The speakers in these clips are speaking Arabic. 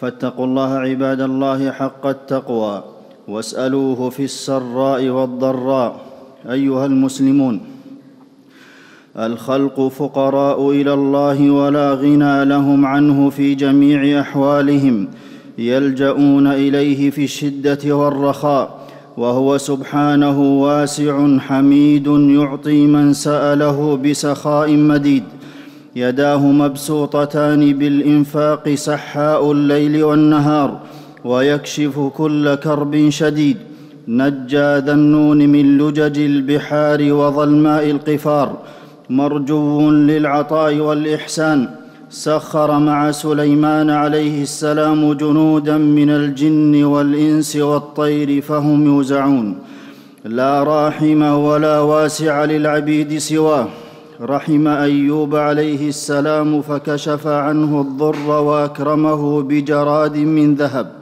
فاتقوا الله عباد الله حق التقوى واسألوه في السراء والضراء. أيها المسلمون الخلق فقراء إلى الله ولا غنى لهم عنه في جميع أحوالهم يلجؤون إليه في الشدة والرخاء وهو سبحانه واسع حميد يعطي من سأله بسخاء مديد. يداه مبسوطتان بالإنفاق سحاء الليل والنهار ويكشف كل كرب شديد. نجى ذا النون من لجج البحار وظلماء القفار. مرجو للعطاء والإحسان. سخر مع سليمان عليه السلام جنودا من الجن والإنس والطير فهم يوزعون. لا راحم ولا واسع للعبيد سواه. رحم أيوب عليه السلام فكشف عنه الضر وأكرمه بجراد من ذهب.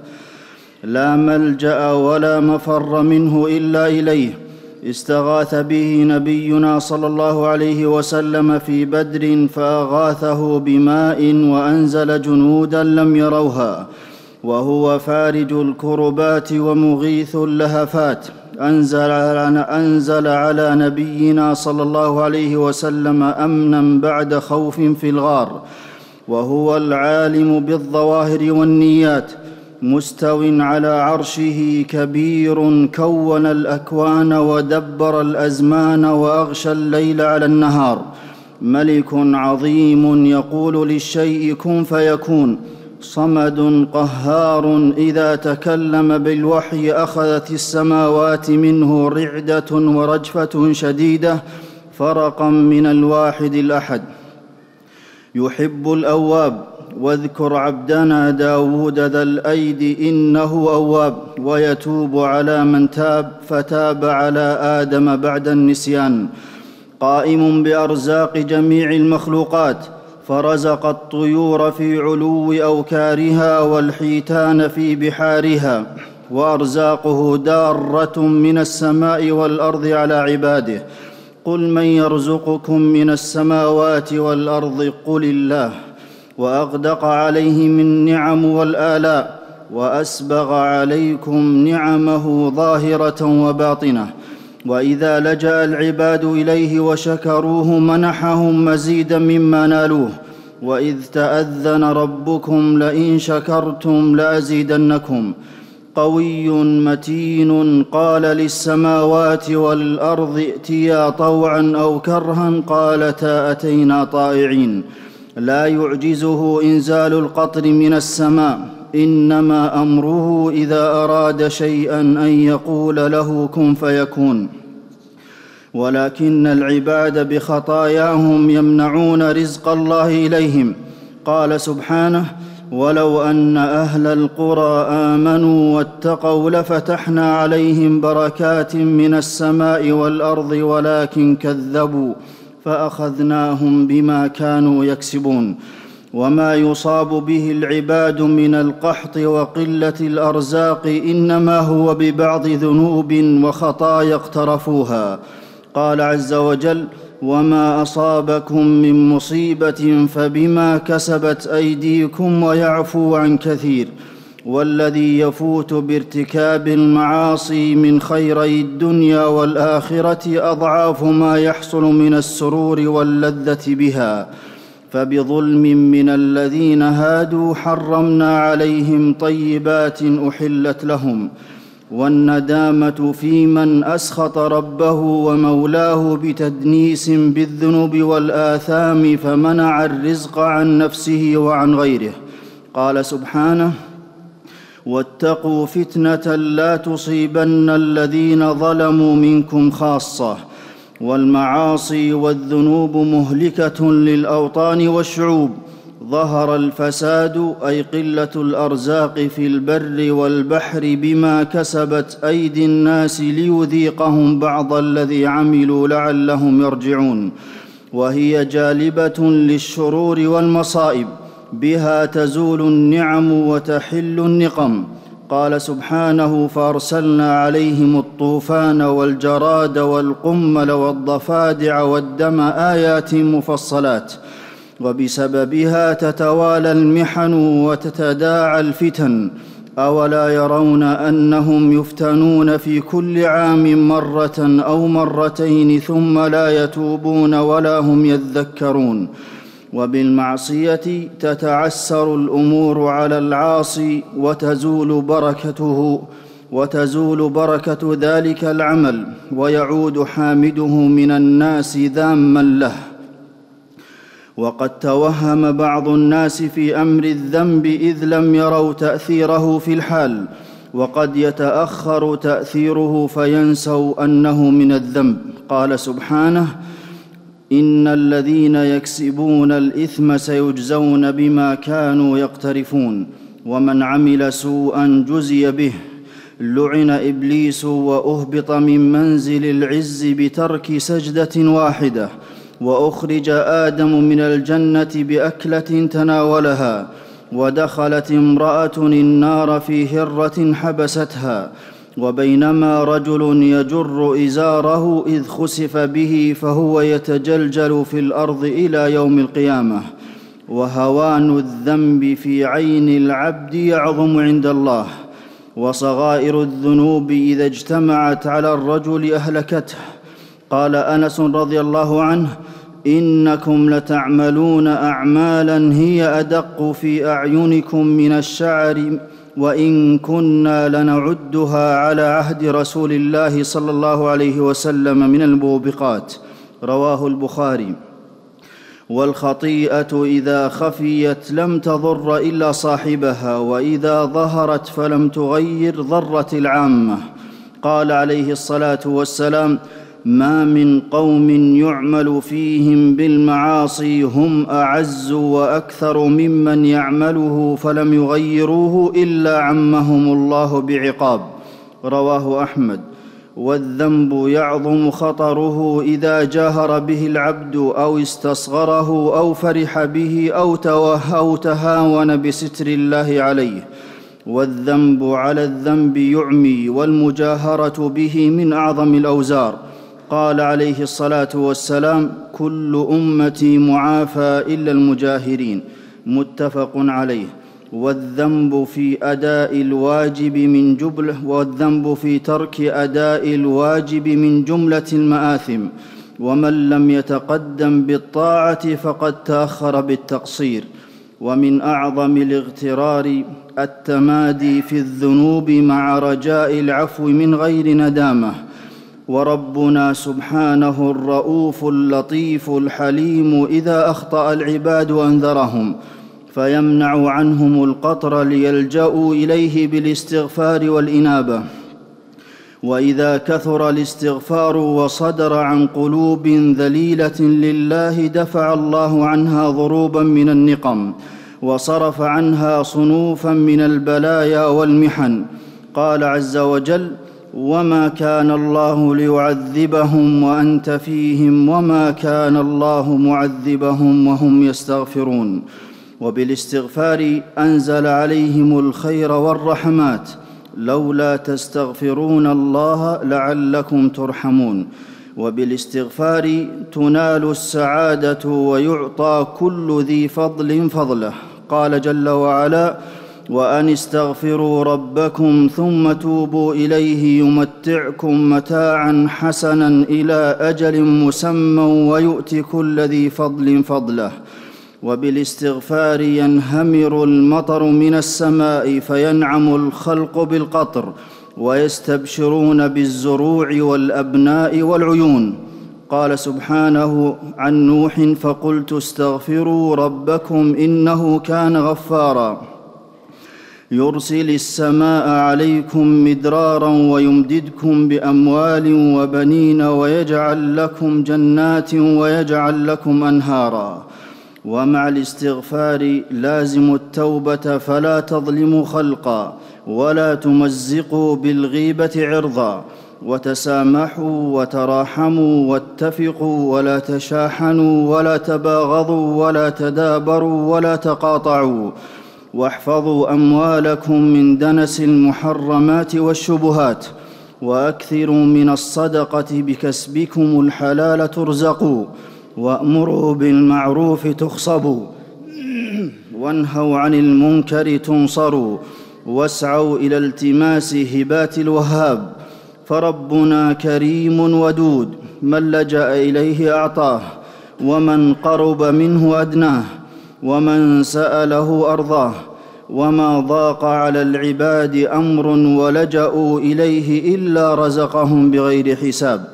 لا ملجأ ولا مفر منه إلا إليه. استغاث به نبينا صلى الله عليه وسلم في بدر فأغاثه بماء وأنزل جنودا لم يروها. وهو فارج الكربات ومغيث اللهفات. أنزل على, أنزل على نبينا صلى الله عليه وسلم أمنا بعد خوف في الغار وهو العالم بالظواهر والنيات مستو على عرشه كبير كون الأكوان ودبر الأزمان وأغشى الليل على النهار. ملك عظيم يقول للشيء كن فيكون. صمد قهار إذا تكلم بالوحي أخذت السماوات منه رعدة ورجفة شديدة فرقا من الواحد الأحد. يحب الأواب واذكر عبدنا داود ذا الأيد إنه أواب ويتوب على من تاب فتاب على آدم بعد النسيان. قائم بأرزاق جميع المخلوقات فرزق الطيور في علو أوكارها والحيتان في بحارها وأرزاقه دارة من السماء والأرض على عباده. قل من يرزقكم من السماوات والأرض؟ قل الله. وأغدق عليهم النعم والآلاء وأسبغ عليكم نعمه ظاهرة وباطنة. وإذا لجأ العباد إليه وشكروه منحهم مزيدا مما نالوه. وإذ تأذن ربكم لئن شكرتم لأزيدنكم. قوي متين قال للسماوات والأرض ائتيا طوعا أو كرها قالتا أتينا طائعين. لا يعجزه إنزال القطر من السماء. إنما أمره إذا أراد شيئا أن يقول له كن فيكون. ولكن العباد بخطاياهم يمنعون رزق الله إليهم. قال سبحانه ولو أن أهل القرى آمنوا واتقوا لفتحنا عليهم بركات من السماء والأرض ولكن كذبوا فأخذناهم بما كانوا يكسبون. وما يصاب به العباد من القحط وقله الارزاق انما هو ببعض ذنوب وخطايا اقترفوها قال عز وجل وما اصابكم من مصيبه فبما كسبت ايديكم ويعفو عن كثير والذي يفوت بارتكاب المعاصي من خيري الدنيا والاخره اضعاف ما يحصل من السرور واللذه بها فبظلم من الذين هادوا حرمنا عليهم طيبات أحلت لهم والندامة في من أسخط ربه ومولاه بتدنيس بالذنوب والآثام فمنع الرزق عن نفسه وعن غيره. قال سبحانه واتقوا فتنة لا تصيبن الذين ظلموا منكم خاصة. والمعاصي والذنوب مهلكة للأوطان والشعوب. ظهر الفساد أي قلة الأرزاق في البر والبحر بما كسبت أيدي الناس ليذيقهم بعض الذي عملوا لعلهم يرجعون. وهي جالبة للشرور والمصائب. بها تزول النعم وتحل النقم. قال سبحانه فأرسلنا عليهم الطوفان والجراد والقمل والضفادع والدم آيات مفصلات وبسببها تتوالى المحن وتتداعى الفتن أولا يرون أنهم يفتنون في كل عام مرة أو مرتين ثم لا يتوبون ولا هم يذكرون وبالمعصية تتعسر الأمور على العاصي وتزول بركته وتزول بركة ذلك العمل ويعود حامده من الناس ذاما له. وقد توهم بعض الناس في أمر الذنب إذ لم يروا تأثيره في الحال وقد يتأخر تأثيره فينسوا أنه من الذنب. قال سبحانه إن الذين يكسبون الإثم سيجزون بما كانوا يقترفون ومن عمل سوءا جزي به. لعن إبليس وأهبط من منزل العز بترك سجدة واحدة وأخرج آدم من الجنة بأكلة تناولها ودخلت امرأة النار في هرة حبستها. وبينما رجل يجر إزاره إذ خسف به فهو يتجلجل في الأرض إلى يوم القيامة وهوان الذنب في عين العبد يعظم عند الله وصغائر الذنوب إذا اجتمعت على الرجل أهلكته. قال أنس رضي الله عنه إنكم لتعملون اعمالا هي أدق في أعينكم من الشعر وإن كنا لنعدها على عهد رسول الله صلى الله عليه وسلم من الموبقات رواه البخاري. والخطيئة إذا خفيت لم تضر إلا صاحبها وإذا ظهرت فلم تغير ضرت العامة. قال عليه الصلاة والسلام ما من قوم يعمل فيهم بالمعاصي هم اعز وأكثر ممن يعمله فلم يغيروه الا عمهم الله بعقاب. رواه أحمد. والذنب يعظم خطره اذا جاهر به العبد أو استصغره أو فرح به أو تهاون بستر الله عليه. والذنب على الذنب يعمي والمجاهره به من اعظم الاوزار. قال عليه الصلاة والسلام كل أمتي معافى إلا المجاهرين. متفق عليه. والذنب في أداء الواجب من جمله والذنب في ترك أداء الواجب من جملة المآثم. ومن لم يتقدم بالطاعة فقد تأخر بالتقصير. ومن أعظم الاغترار التمادي في الذنوب مع رجاء العفو من غير ندامة. وربنا سبحانه الرؤوف اللطيف الحليم إذا أخطأ العباد أنذرهم فيمنع عنهم القطر ليلجأوا إليه بالاستغفار والإنابة. وإذا كثر الاستغفار وصدر عن قلوب ذليلة لله دفع الله عنها ضروبا من النقم وصرف عنها صنوفا من البلايا والمحن. قال عز وجل وما كان الله ليعذبهم وانت فيهم وما كان الله معذبهم وهم يستغفرون وبالاستغفار انزل عليهم الخير والرحمات لولا تستغفرون الله لعلكم ترحمون وبالاستغفار تنال السعاده ويعطى كل ذي فضل فضله قال جل وعلا وأن استغفروا ربكم ثم توبوا إليه يمتعكم متاعا حسنا إلى أجل مسمى ويؤت كل ذي فضل فضله. وبالاستغفار ينهمر المطر من السماء فينعم الخلق بالقطر ويستبشرون بالزروع والأبناء والعيون. قال سبحانه عن نوح فقلت استغفروا ربكم إنه كان غفارا. يرسل السماء عليكم مدرارا ويمددكم بأموال وبنين ويجعل لكم جنات ويجعل لكم أنهارا. ومع الاستغفار لازموا التوبة فلا تظلموا خلقا ولا تمزقوا بالغيبة عرضا. وتسامحوا وتراحموا واتفقوا ولا تشاحنوا ولا تباغضوا ولا تدابروا ولا تقاطعوا. واحفظوا أموالكم من دنس المحرمات والشبهات وأكثروا من الصدقة بكسبكم الحلال ترزقوا وأمروا بالمعروف تخصبوا وانهوا عن المنكر تنصروا واسعوا إلى التماس هبات الوهاب فربنا كريم ودود من لجأ إليه أعطاه ومن قرب منه أدناه ومن سأله أرضاه وما ضاق على العباد أمر ولجأوا إليه إلا رزقهم بغير حساب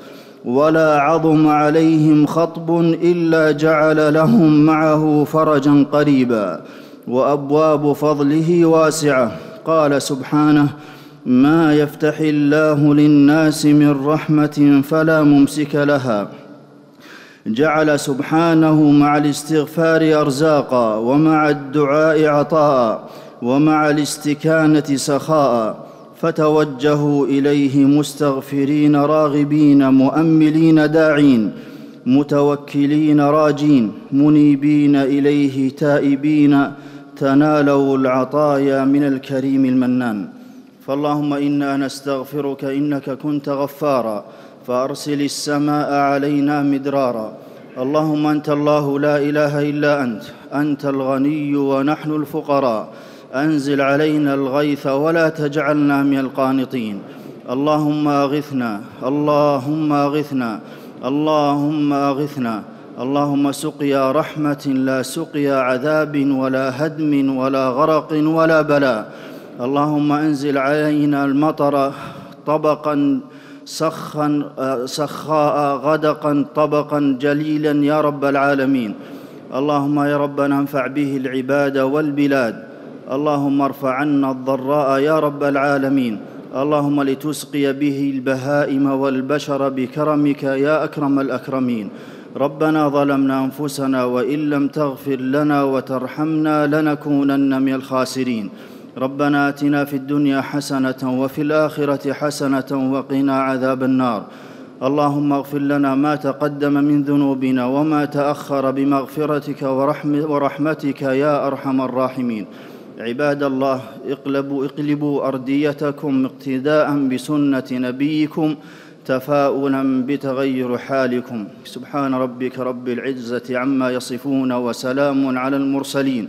ولا عظم عليهم خطب إلا جعل لهم معه فرجا قريبا وأبواب فضله واسعة قال سبحانه ما يفتح الله للناس من رحمة فلا ممسك لها جعل سبحانه مع الاستغفار أرزاقا ومع الدعاء عطاء ومع الاستكانة سخاء فتوجهوا إليه مستغفرين راغبين مؤملين داعين متوكلين راجين منيبين إليه تائبين تنالوا العطايا من الكريم المنان فاللهم إنا نستغفرك إنك كنت غفارا فأرسل السماء علينا مدرارا. اللهم أنت الله لا إله إلا أنت. أنت الغني ونحن الفقراء. أنزل علينا الغيث ولا تجعلنا من القانطين. اللهم أغثنا. اللهم أغثنا. اللهم أغثنا. اللهم سقيا رحمة لا سقيا عذاب ولا هدم ولا غرق ولا بلاء. اللهم أنزل علينا المطر طبقا سخا سخاء غدقا طبقا جليلا يا رب العالمين. اللهم يا ربنا انفع به العباد والبلاد. اللهم ارفع عنا الضراء يا رب العالمين. اللهم لتسقي به البهائم والبشر بكرمك يا أكرم الأكرمين. ربنا ظلمنا أنفسنا وإن لم تغفر لنا وترحمنا لنكونن من الخاسرين. ربنا آتنا في الدنيا حسنة وفي الآخرة حسنة وقنا عذاب النار. اللهم اغفر لنا ما تقدم من ذنوبنا وما تأخر بمغفرتك ورحمتك يا أرحم الراحمين. عباد الله اقلبوا اقلبوا أرديتكم اقتداء بسنة نبيكم تفاؤلا بتغير حالكم. سبحان ربك رب العزة عما يصفون وسلام على المرسلين.